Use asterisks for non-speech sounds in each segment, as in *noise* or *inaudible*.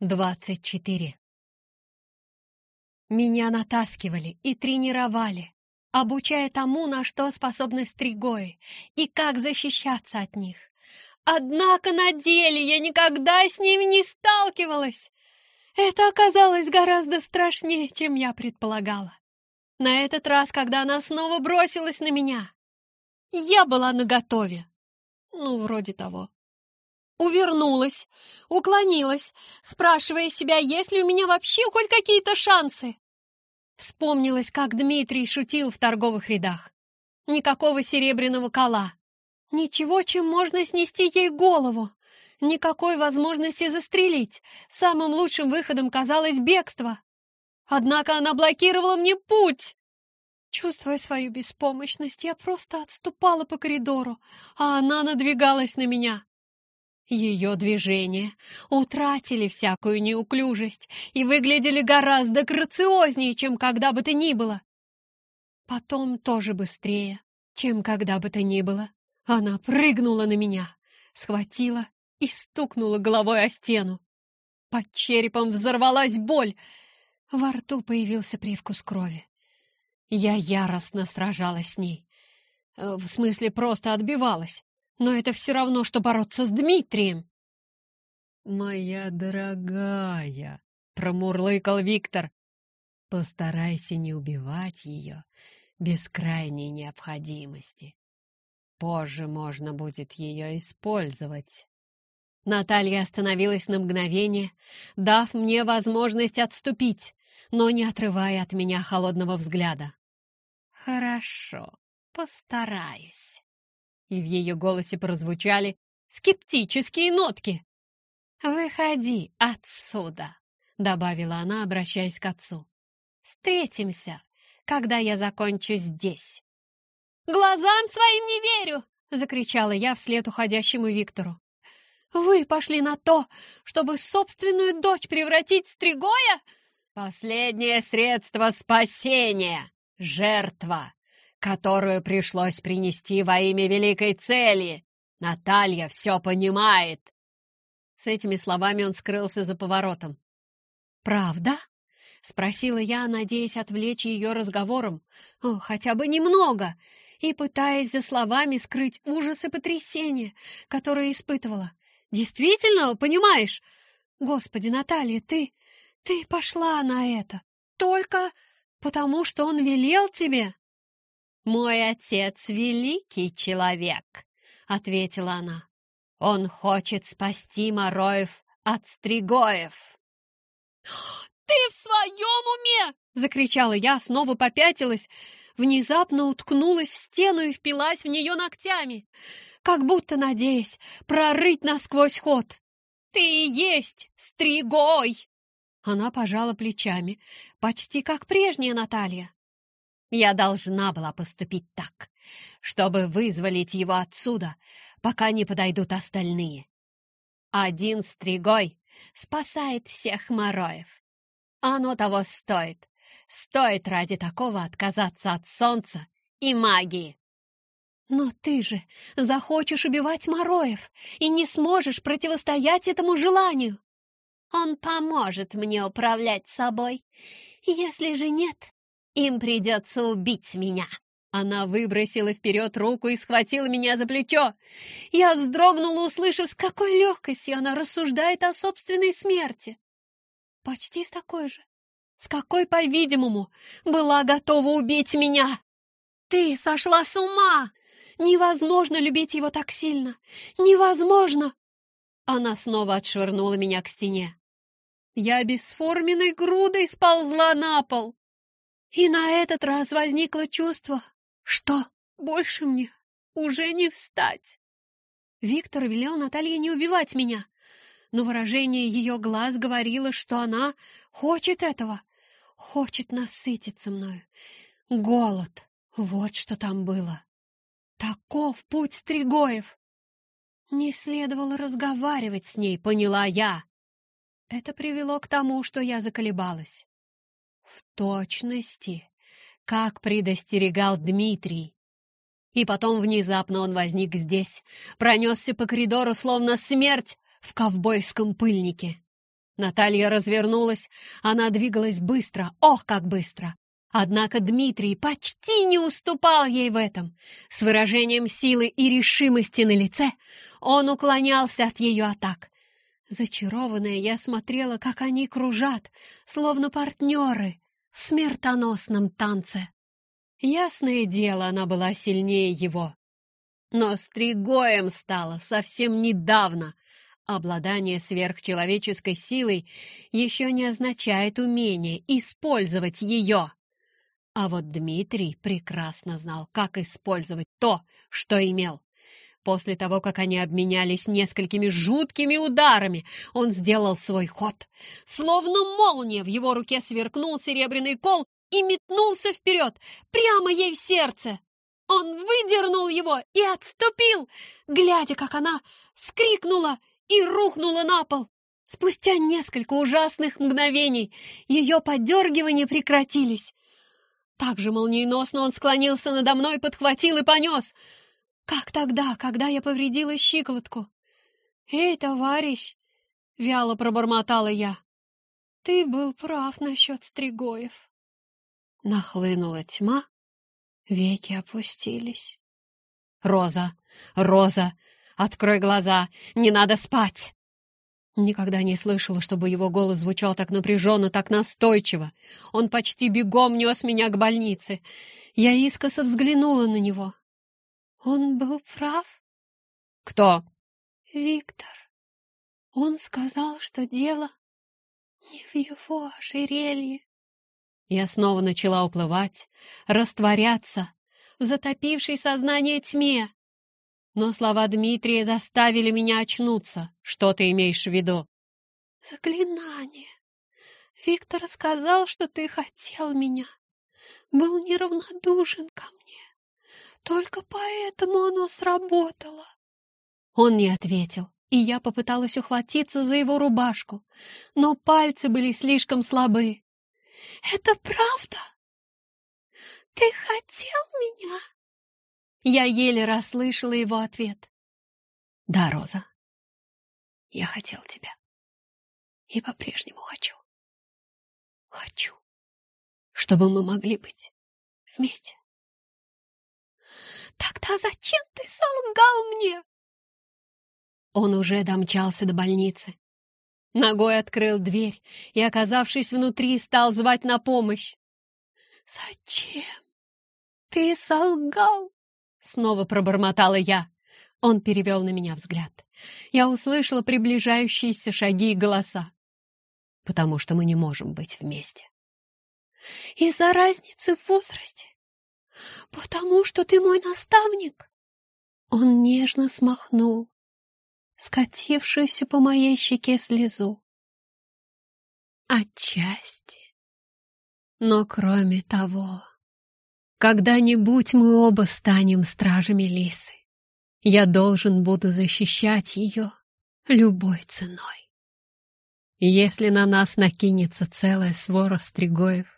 Двадцать четыре. Меня натаскивали и тренировали, обучая тому, на что способны стригои и как защищаться от них. Однако на деле я никогда с ними не сталкивалась. Это оказалось гораздо страшнее, чем я предполагала. На этот раз, когда она снова бросилась на меня, я была наготове. Ну, вроде того увернулась, уклонилась, спрашивая себя, есть ли у меня вообще хоть какие-то шансы. Вспомнилось, как Дмитрий шутил в торговых рядах. Никакого серебряного кола. Ничего, чем можно снести ей голову. Никакой возможности застрелить. Самым лучшим выходом казалось бегство. Однако она блокировала мне путь. Чувствуя свою беспомощность, я просто отступала по коридору, а она надвигалась на меня. Ее движения утратили всякую неуклюжесть и выглядели гораздо грациознее, чем когда бы то ни было. Потом тоже быстрее, чем когда бы то ни было. Она прыгнула на меня, схватила и стукнула головой о стену. Под черепом взорвалась боль. Во рту появился привкус крови. Я яростно сражалась с ней. Э, в смысле, просто отбивалась но это все равно, что бороться с Дмитрием. «Моя дорогая», — промурлыкал Виктор, — «постарайся не убивать ее без крайней необходимости. Позже можно будет ее использовать». Наталья остановилась на мгновение, дав мне возможность отступить, но не отрывая от меня холодного взгляда. «Хорошо, постараюсь» и в ее голосе прозвучали скептические нотки. «Выходи отсюда», — добавила она, обращаясь к отцу. «Встретимся, когда я закончу здесь». «Глазам своим не верю!» — закричала я вслед уходящему Виктору. «Вы пошли на то, чтобы собственную дочь превратить в стригоя?» «Последнее средство спасения — жертва!» Которую пришлось принести во имя великой цели. Наталья все понимает!» С этими словами он скрылся за поворотом. «Правда?» — спросила я, надеясь отвлечь ее разговором, О, хотя бы немного, и пытаясь за словами скрыть ужас и потрясение, которое испытывала. «Действительно, понимаешь? Господи, Наталья, ты... ты пошла на это только потому, что он велел тебе?» «Мой отец — великий человек», — ответила она. «Он хочет спасти Мороев от Стригоев». «Ты в своем уме?» — закричала я, снова попятилась, внезапно уткнулась в стену и впилась в нее ногтями, как будто надеясь прорыть насквозь ход. «Ты и есть Стригой!» Она пожала плечами, почти как прежняя Наталья. Я должна была поступить так, чтобы вызволить его отсюда, пока не подойдут остальные. Один стригой спасает всех мороев. Оно того стоит. Стоит ради такого отказаться от солнца и магии. Но ты же захочешь убивать мороев и не сможешь противостоять этому желанию. Он поможет мне управлять собой. Если же нет, им придется убить меня!» Она выбросила вперед руку и схватила меня за плечо. Я вздрогнула, услышав, с какой легкостью она рассуждает о собственной смерти. Почти с такой же, с какой, по-видимому, была готова убить меня. «Ты сошла с ума! Невозможно любить его так сильно! Невозможно!» Она снова отшвырнула меня к стене. Я бесформенной грудой сползла на пол. И на этот раз возникло чувство, что больше мне уже не встать. Виктор велел Наталье не убивать меня, но выражение ее глаз говорило, что она хочет этого, хочет насытиться мною. Голод, вот что там было. Таков путь Стригоев. Не следовало разговаривать с ней, поняла я. Это привело к тому, что я заколебалась. В точности, как предостерегал Дмитрий. И потом внезапно он возник здесь, пронесся по коридору, словно смерть в ковбойском пыльнике. Наталья развернулась. Она двигалась быстро, ох, как быстро! Однако Дмитрий почти не уступал ей в этом. С выражением силы и решимости на лице он уклонялся от ее атак. Зачарованная я смотрела, как они кружат, словно партнеры в смертоносном танце. Ясное дело, она была сильнее его. Но стригоем стала совсем недавно. Обладание сверхчеловеческой силой еще не означает умение использовать ее. А вот Дмитрий прекрасно знал, как использовать то, что имел. После того, как они обменялись несколькими жуткими ударами, он сделал свой ход. Словно молния в его руке сверкнул серебряный кол и метнулся вперед, прямо ей в сердце. Он выдернул его и отступил, глядя, как она скрикнула и рухнула на пол. Спустя несколько ужасных мгновений ее подергивания прекратились. Так же молниеносно он склонился надо мной, подхватил и понес. Как тогда, когда я повредила щиколотку? «Эй, товарищ!» — вяло пробормотала я. «Ты был прав насчет Стригоев». Нахлынула тьма, веки опустились. «Роза! Роза! Открой глаза! Не надо спать!» Никогда не слышала, чтобы его голос звучал так напряженно, так настойчиво. Он почти бегом нес меня к больнице. Я искоса взглянула на него. Он был прав? Кто? Виктор. Он сказал, что дело не в его ожерелье. Я снова начала уплывать, растворяться в затопившей сознание тьме. Но слова Дмитрия заставили меня очнуться. Что ты имеешь в виду? Заклинание. Виктор сказал, что ты хотел меня. Был неравнодушен ко мне. Только поэтому оно сработало. Он не ответил, и я попыталась ухватиться за его рубашку, но пальцы были слишком слабы. «Это правда? Ты хотел меня?» Я еле расслышала его ответ. «Да, Роза, я хотел тебя. И по-прежнему хочу. Хочу, чтобы мы могли быть вместе». «Тогда зачем ты солгал мне?» Он уже домчался до больницы. Ногой открыл дверь и, оказавшись внутри, стал звать на помощь. «Зачем ты солгал?» Снова пробормотала я. Он перевел на меня взгляд. Я услышала приближающиеся шаги и голоса. Потому что мы не можем быть вместе. Из-за разницы в возрасте? Потому что ты мой наставник? Он нежно смахнул скатившуюся по моей щеке слезу. Отчасти. Но кроме того... Когда-нибудь мы оба станем стражами Лисы. Я должен буду защищать ее любой ценой. Если на нас накинется целая свора стригоев,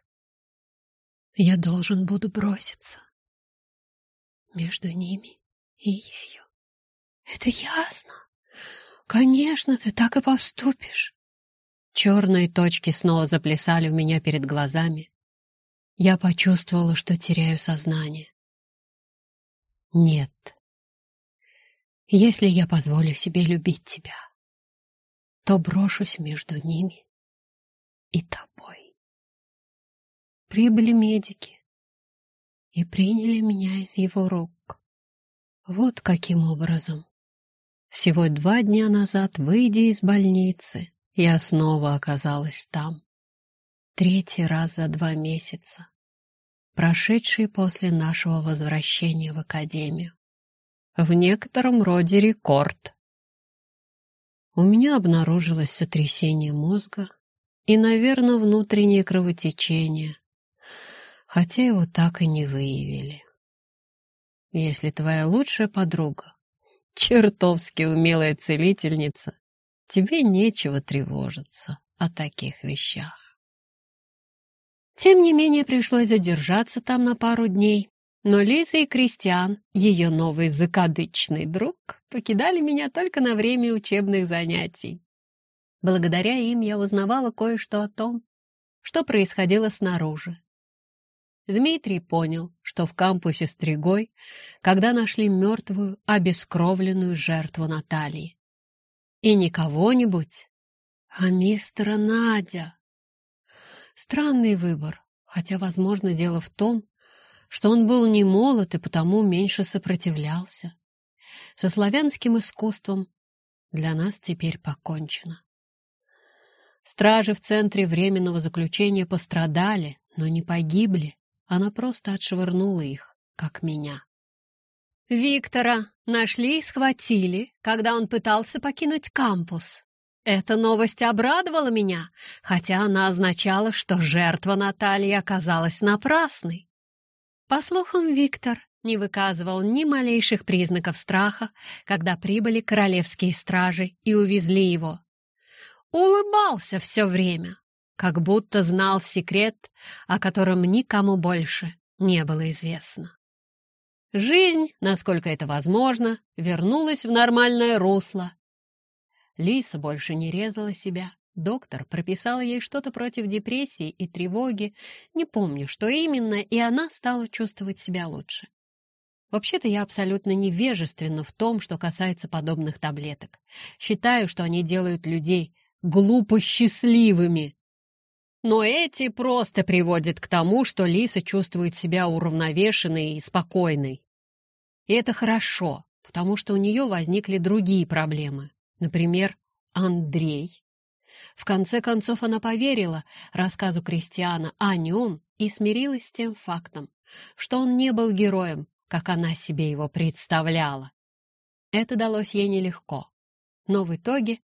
я должен буду броситься между ними и ею. Это ясно. Конечно, ты так и поступишь. Черные точки снова заплясали у меня перед глазами, я почувствовала, что теряю сознание. Нет. Если я позволю себе любить тебя, то брошусь между ними и тобой. Прибыли медики и приняли меня из его рук. Вот каким образом. Всего два дня назад, выйдя из больницы, я снова оказалась там. Третий раз за два месяца, прошедший после нашего возвращения в академию. В некотором роде рекорд. У меня обнаружилось сотрясение мозга и, наверное, внутреннее кровотечение, хотя его так и не выявили. Если твоя лучшая подруга, чертовски умелая целительница, тебе нечего тревожиться о таких вещах. Тем не менее, пришлось задержаться там на пару дней. Но Лиза и Кристиан, ее новый закадычный друг, покидали меня только на время учебных занятий. Благодаря им я узнавала кое-что о том, что происходило снаружи. Дмитрий понял, что в кампусе Стригой, когда нашли мертвую, обескровленную жертву Натальи. И не кого-нибудь, а мистера Надя. Странный выбор, хотя, возможно, дело в том, что он был не молод и потому меньше сопротивлялся. Со славянским искусством для нас теперь покончено. Стражи в центре временного заключения пострадали, но не погибли. Она просто отшвырнула их, как меня. Виктора нашли и схватили, когда он пытался покинуть кампус. Эта новость обрадовала меня, хотя она означала, что жертва Натальи оказалась напрасной. По слухам, Виктор не выказывал ни малейших признаков страха, когда прибыли королевские стражи и увезли его. Улыбался все время, как будто знал секрет, о котором никому больше не было известно. Жизнь, насколько это возможно, вернулась в нормальное русло. Лиса больше не резала себя. Доктор прописал ей что-то против депрессии и тревоги, не помню, что именно, и она стала чувствовать себя лучше. Вообще-то я абсолютно невежественна в том, что касается подобных таблеток. Считаю, что они делают людей глупо счастливыми. Но эти просто приводят к тому, что Лиса чувствует себя уравновешенной и спокойной. И это хорошо, потому что у нее возникли другие проблемы. Например, Андрей. В конце концов она поверила рассказу Кристиана о нем и смирилась с тем фактом, что он не был героем, как она себе его представляла. Это далось ей нелегко, но в итоге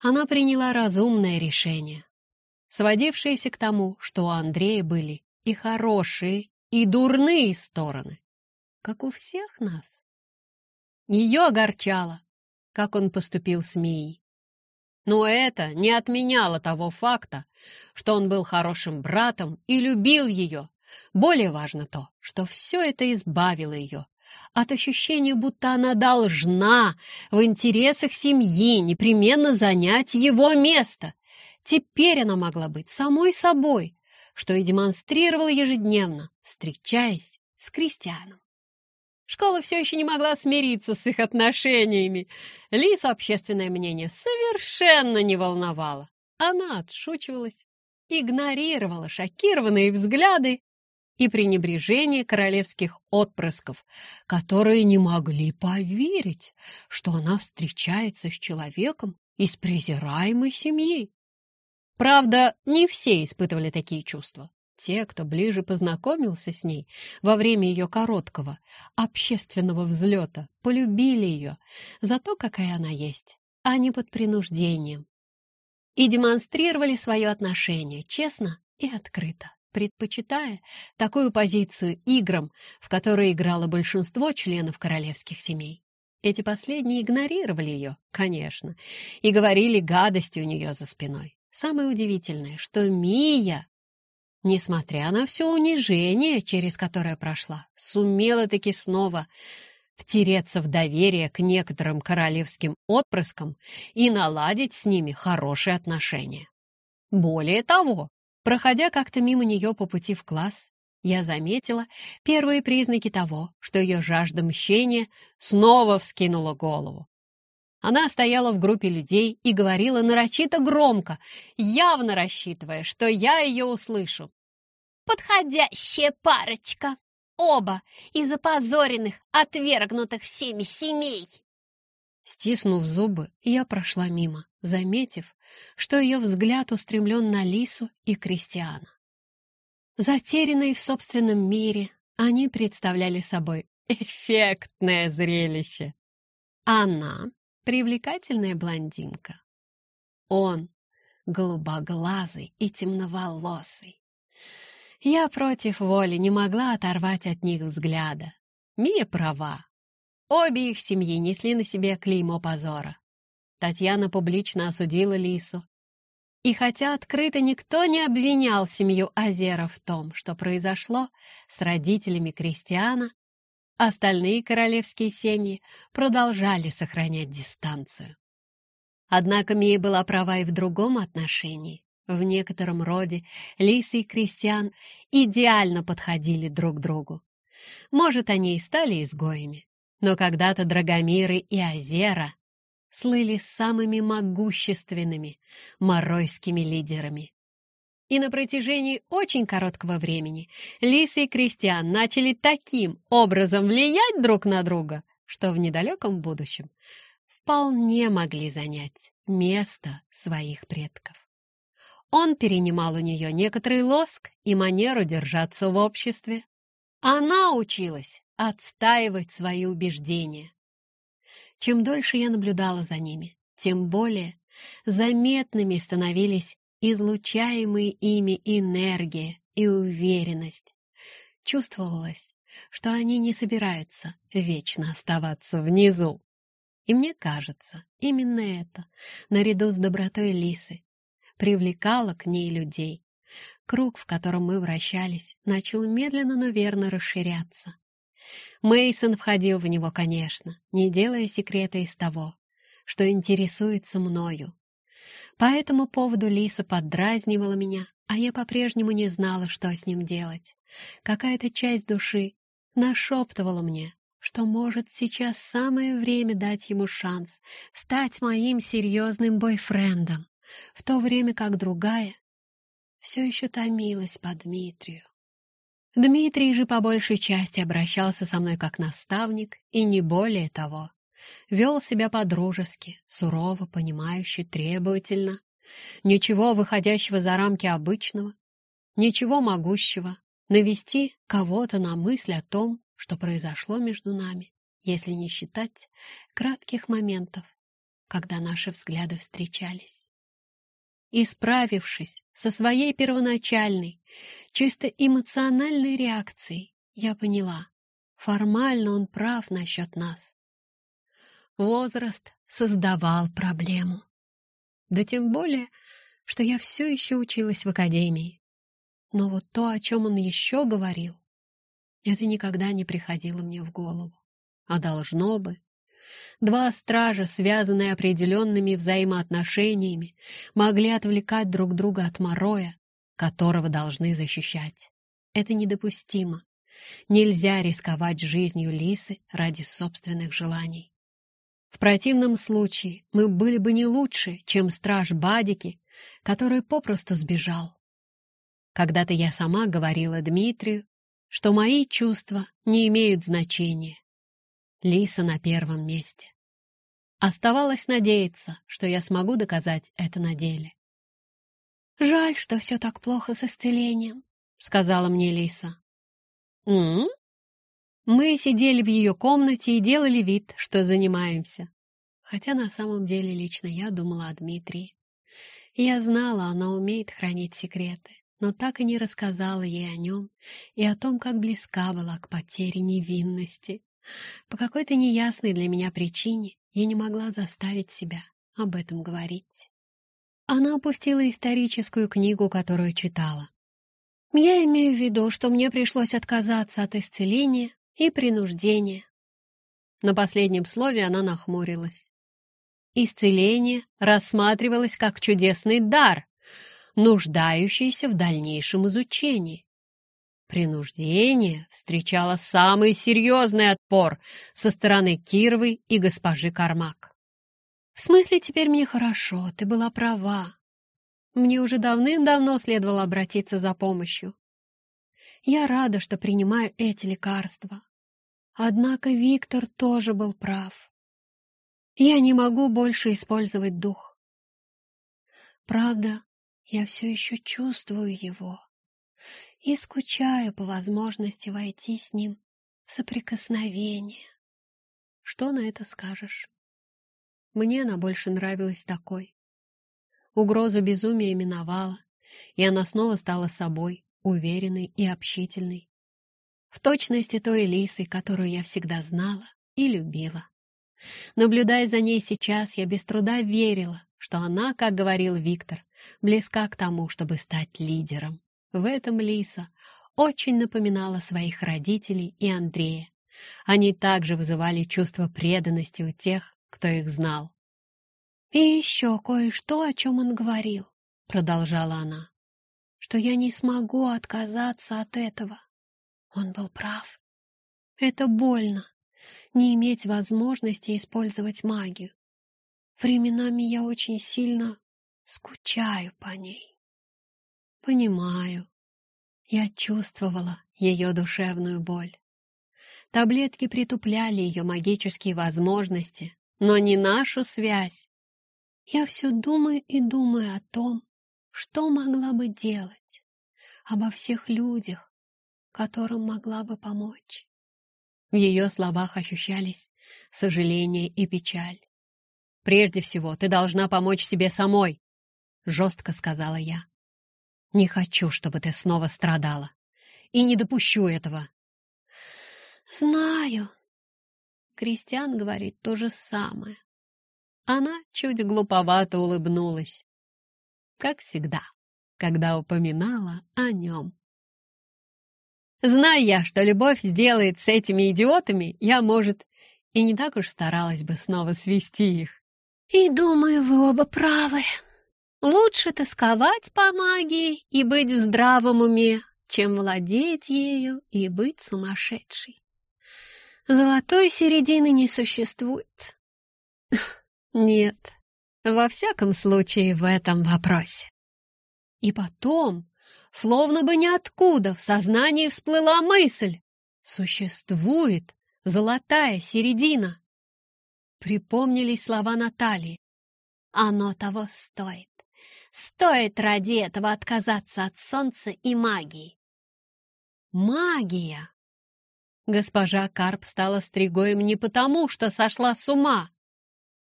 она приняла разумное решение, сводившееся к тому, что у Андрея были и хорошие, и дурные стороны, как у всех нас. Ее огорчало, как он поступил с Мией. Но это не отменяло того факта, что он был хорошим братом и любил ее, более важно то, что все это избавило ее от ощущения, будто она должна в интересах семьи непременно занять его место. Теперь она могла быть самой собой, что и демонстрировала ежедневно, встречаясь с Кристианом. Школа все еще не могла смириться с их отношениями. Лису общественное мнение совершенно не волновало. Она отшучивалась, игнорировала шокированные взгляды и пренебрежение королевских отпрысков, которые не могли поверить, что она встречается с человеком из презираемой семьи. Правда, не все испытывали такие чувства. Те, кто ближе познакомился с ней во время ее короткого общественного взлета, полюбили ее за то, какая она есть, а не под принуждением. И демонстрировали свое отношение честно и открыто предпочитая такую позицию играм, в которые играло большинство членов королевских семей. Эти последние игнорировали ее, конечно, и говорили гадости у нее за спиной. Самое удивительное, что Мия, несмотря на все унижение, через которое прошла, сумела таки снова втереться в доверие к некоторым королевским отпрыскам и наладить с ними хорошие отношения. Более того, Проходя как-то мимо нее по пути в класс, я заметила первые признаки того, что ее жажда мщения снова вскинула голову. Она стояла в группе людей и говорила нарочито громко, явно рассчитывая, что я ее услышу. «Подходящая парочка! Оба из опозоренных, отвергнутых всеми семей!» Стиснув зубы, я прошла мимо, заметив, что ее взгляд устремлен на Лису и Кристиана. Затерянные в собственном мире, они представляли собой эффектное зрелище. Она — привлекательная блондинка. Он — голубоглазый и темноволосый. Я против воли не могла оторвать от них взгляда. Мия права. Обе их семьи несли на себе клеймо позора. Татьяна публично осудила Лису. И хотя открыто никто не обвинял семью Азера в том, что произошло с родителями Кристиана, остальные королевские семьи продолжали сохранять дистанцию. Однако Мия была права и в другом отношении. В некотором роде Лиса и Кристиан идеально подходили друг другу. Может, они и стали изгоями, но когда-то Драгомиры и Азера слыли самыми могущественными моройскими лидерами. И на протяжении очень короткого времени Лиса и Кристиан начали таким образом влиять друг на друга, что в недалеком будущем вполне могли занять место своих предков. Он перенимал у нее некоторый лоск и манеру держаться в обществе. Она училась отстаивать свои убеждения. Чем дольше я наблюдала за ними, тем более заметными становились излучаемые ими энергия и уверенность. Чувствовалось, что они не собираются вечно оставаться внизу. И мне кажется, именно это, наряду с добротой Лисы, привлекало к ней людей. Круг, в котором мы вращались, начал медленно, но верно расширяться. Мейсон входил в него, конечно, не делая секрета из того, что интересуется мною. По этому поводу Лиса поддразнивала меня, а я по-прежнему не знала, что с ним делать. Какая-то часть души нашептывала мне, что, может, сейчас самое время дать ему шанс стать моим серьезным бойфрендом, в то время как другая все еще томилась по Дмитрию. Дмитрий же по большей части обращался со мной как наставник, и не более того. Вел себя по-дружески, сурово, понимающе, требовательно. Ничего выходящего за рамки обычного, ничего могущего навести кого-то на мысль о том, что произошло между нами, если не считать кратких моментов, когда наши взгляды встречались. И справившись со своей первоначальной, чисто эмоциональной реакцией, я поняла, формально он прав насчет нас. Возраст создавал проблему. Да тем более, что я все еще училась в академии. Но вот то, о чем он еще говорил, это никогда не приходило мне в голову. А должно бы. Два стража, связанные определенными взаимоотношениями, могли отвлекать друг друга от Мороя, которого должны защищать. Это недопустимо. Нельзя рисковать жизнью Лисы ради собственных желаний. В противном случае мы были бы не лучше, чем страж Бадики, который попросту сбежал. Когда-то я сама говорила Дмитрию, что мои чувства не имеют значения. Лиса на первом месте. Оставалось надеяться, что я смогу доказать это на деле. «Жаль, что все так плохо с исцелением», — сказала мне Лиса. «М?», -м Мы сидели в ее комнате и делали вид, что занимаемся. Хотя на самом деле лично я думала о Дмитрии. Я знала, она умеет хранить секреты но так и не рассказала ей о нем и о том, как близка была к потере невинности. По какой-то неясной для меня причине я не могла заставить себя об этом говорить. Она опустила историческую книгу, которую читала. Я имею в виду, что мне пришлось отказаться от исцеления и принуждения. На последнем слове она нахмурилась. Исцеление рассматривалось как чудесный дар, нуждающийся в дальнейшем изучении. Принуждение встречало самый серьезный отпор со стороны Кировой и госпожи Кармак. «В смысле, теперь мне хорошо, ты была права. Мне уже давным-давно следовало обратиться за помощью. Я рада, что принимаю эти лекарства. Однако Виктор тоже был прав. Я не могу больше использовать дух. Правда, я все еще чувствую его и скучаю по возможности войти с ним в соприкосновение. Что на это скажешь? Мне она больше нравилась такой. Угроза безумия миновала, и она снова стала собой, уверенной и общительной. В точности той Элисой, которую я всегда знала и любила. Наблюдая за ней сейчас, я без труда верила, что она, как говорил Виктор, близка к тому, чтобы стать лидером. В этом Лиса очень напоминала своих родителей и Андрея. Они также вызывали чувство преданности у тех, кто их знал. И еще кое-что, о чем он говорил, продолжала она, что я не смогу отказаться от этого. Он был прав. Это больно, не иметь возможности использовать магию. Временами я очень сильно скучаю по ней. Понимаю. Я чувствовала ее душевную боль. Таблетки притупляли ее магические возможности, но не нашу связь. Я все думаю и думаю о том, что могла бы делать, обо всех людях, которым могла бы помочь. В ее словах ощущались сожаление и печаль. «Прежде всего, ты должна помочь себе самой», — жестко сказала я. «Не хочу, чтобы ты снова страдала, и не допущу этого». «Знаю», — Кристиан говорит то же самое. Она чуть глуповато улыбнулась, как всегда, когда упоминала о нем. Зная я, что любовь сделает с этими идиотами, я, может, и не так уж старалась бы снова свести их. И думаю, вы оба правы. Лучше тосковать по магии и быть в здравом уме, чем владеть ею и быть сумасшедшей. Золотой середины не существует. *laughs* Нет, во всяком случае в этом вопросе. И потом Словно бы ниоткуда в сознании всплыла мысль. Существует золотая середина. Припомнились слова Натальи. Оно того стоит. Стоит ради этого отказаться от солнца и магии. Магия! Госпожа Карп стала стригоем не потому, что сошла с ума.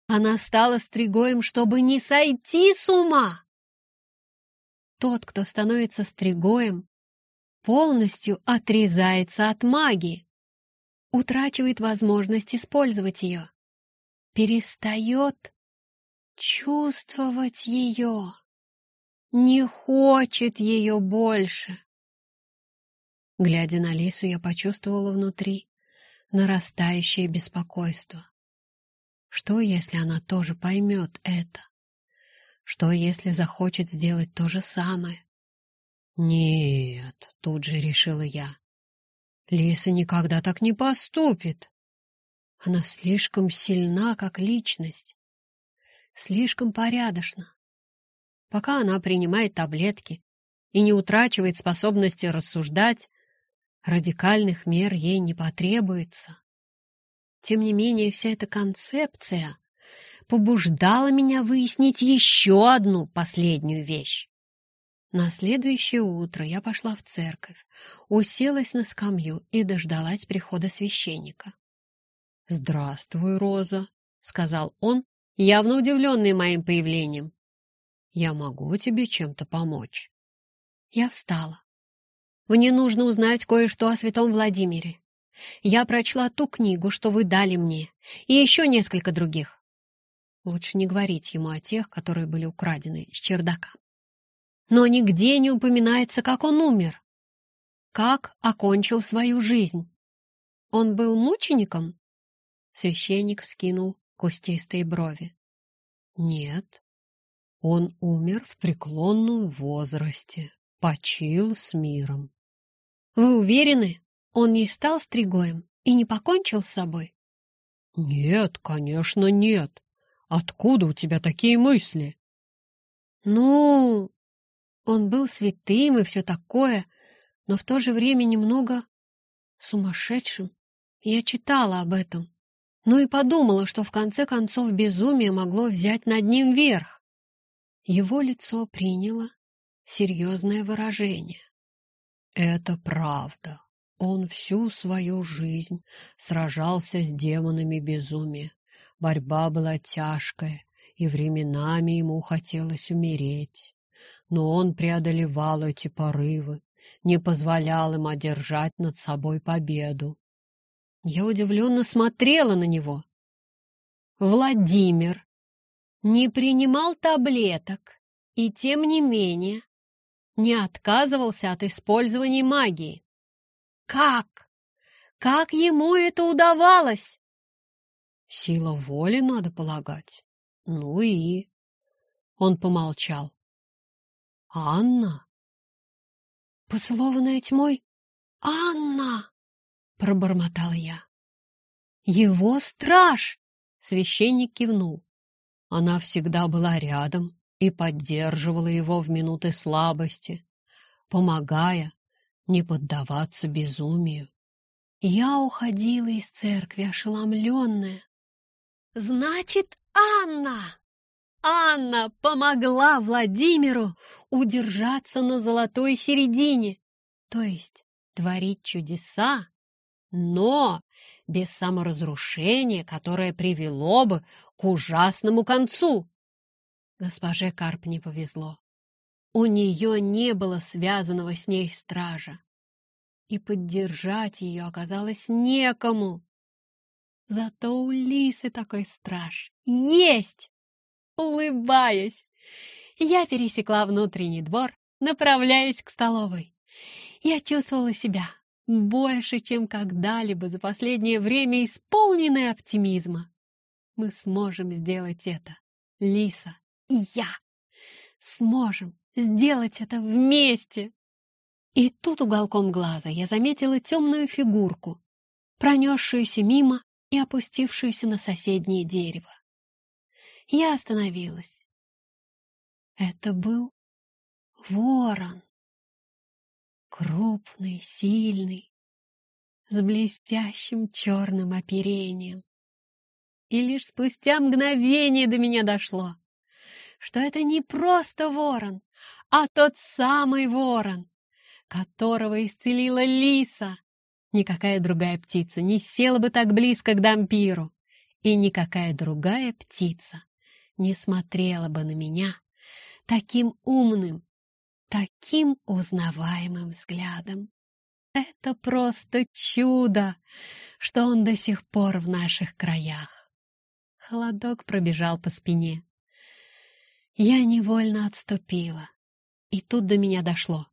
Она стала стригоем, чтобы не сойти с ума. Тот, кто становится стригоем, полностью отрезается от магии, утрачивает возможность использовать ее, перестает чувствовать ее, не хочет ее больше. Глядя на Лису, я почувствовала внутри нарастающее беспокойство. Что, если она тоже поймет это? Что, если захочет сделать то же самое? Нет, тут же решила я. Лиса никогда так не поступит. Она слишком сильна, как личность. Слишком порядочна. Пока она принимает таблетки и не утрачивает способности рассуждать, радикальных мер ей не потребуется. Тем не менее, вся эта концепция побуждало меня выяснить еще одну последнюю вещь. На следующее утро я пошла в церковь, уселась на скамью и дождалась прихода священника. «Здравствуй, Роза», — сказал он, явно удивленный моим появлением. «Я могу тебе чем-то помочь?» Я встала. «Мне нужно узнать кое-что о святом Владимире. Я прочла ту книгу, что вы дали мне, и еще несколько других. Лучше не говорить ему о тех, которые были украдены с чердака. Но нигде не упоминается, как он умер. Как окончил свою жизнь. Он был мучеником? Священник вскинул кустистые брови. Нет, он умер в преклонном возрасте, почил с миром. Вы уверены, он не стал стригоем и не покончил с собой? Нет, конечно, нет. Откуда у тебя такие мысли? Ну, он был святым и все такое, но в то же время немного сумасшедшим. Я читала об этом. Ну и подумала, что в конце концов безумие могло взять над ним верх. Его лицо приняло серьезное выражение. «Это правда. Он всю свою жизнь сражался с демонами безумия. Борьба была тяжкая, и временами ему хотелось умереть. Но он преодолевал эти порывы, не позволял им одержать над собой победу. Я удивленно смотрела на него. Владимир не принимал таблеток и, тем не менее, не отказывался от использования магии. Как? Как ему это удавалось? Сила воли, надо полагать. Ну и... Он помолчал. «Анна?» «Поцелованная тьмой? Анна!» — пробормотал я. «Его страж!» — священник кивнул. Она всегда была рядом и поддерживала его в минуты слабости, помогая не поддаваться безумию. Я уходила из церкви, ошеломленная. «Значит, Анна!» Анна помогла Владимиру удержаться на золотой середине, то есть творить чудеса, но без саморазрушения, которое привело бы к ужасному концу. Госпоже Карп не повезло. У нее не было связанного с ней стража, и поддержать ее оказалось некому. Зато у Лисы такой страж есть! Улыбаясь, я пересекла внутренний двор, направляясь к столовой. Я чувствовала себя больше, чем когда-либо за последнее время исполненной оптимизма. Мы сможем сделать это, Лиса и я. Сможем сделать это вместе. И тут уголком глаза я заметила темную фигурку, пронесшуюся мимо и опустившуюся на соседнее дерево. Я остановилась. Это был ворон. Крупный, сильный, с блестящим черным оперением. И лишь спустя мгновение до меня дошло, что это не просто ворон, а тот самый ворон, которого исцелила лиса. Никакая другая птица не села бы так близко к дампиру, и никакая другая птица не смотрела бы на меня таким умным, таким узнаваемым взглядом. Это просто чудо, что он до сих пор в наших краях. Холодок пробежал по спине. Я невольно отступила. И тут до меня дошло.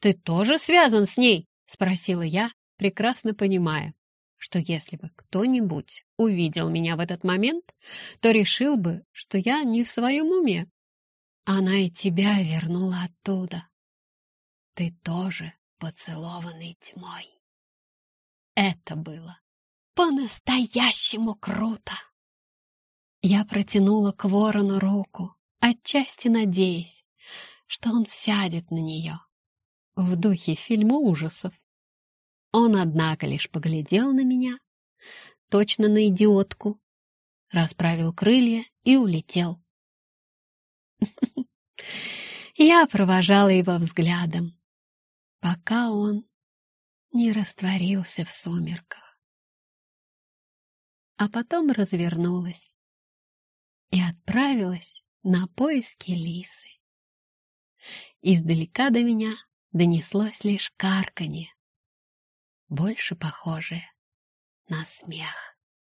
«Ты тоже связан с ней?» — спросила я, прекрасно понимая, что если бы кто-нибудь увидел меня в этот момент, то решил бы, что я не в своем уме. Она и тебя вернула оттуда. Ты тоже поцелованный тьмой. Это было по-настоящему круто. Я протянула к ворону руку, отчасти надеясь, что он сядет на нее в духе фильма ужасов. Он, однако, лишь поглядел на меня, точно на идиотку, расправил крылья и улетел. *laughs* Я провожала его взглядом, пока он не растворился в сумерках. А потом развернулась и отправилась на поиски лисы. Издалека до меня донеслось лишь карканье, больше похожее на смех.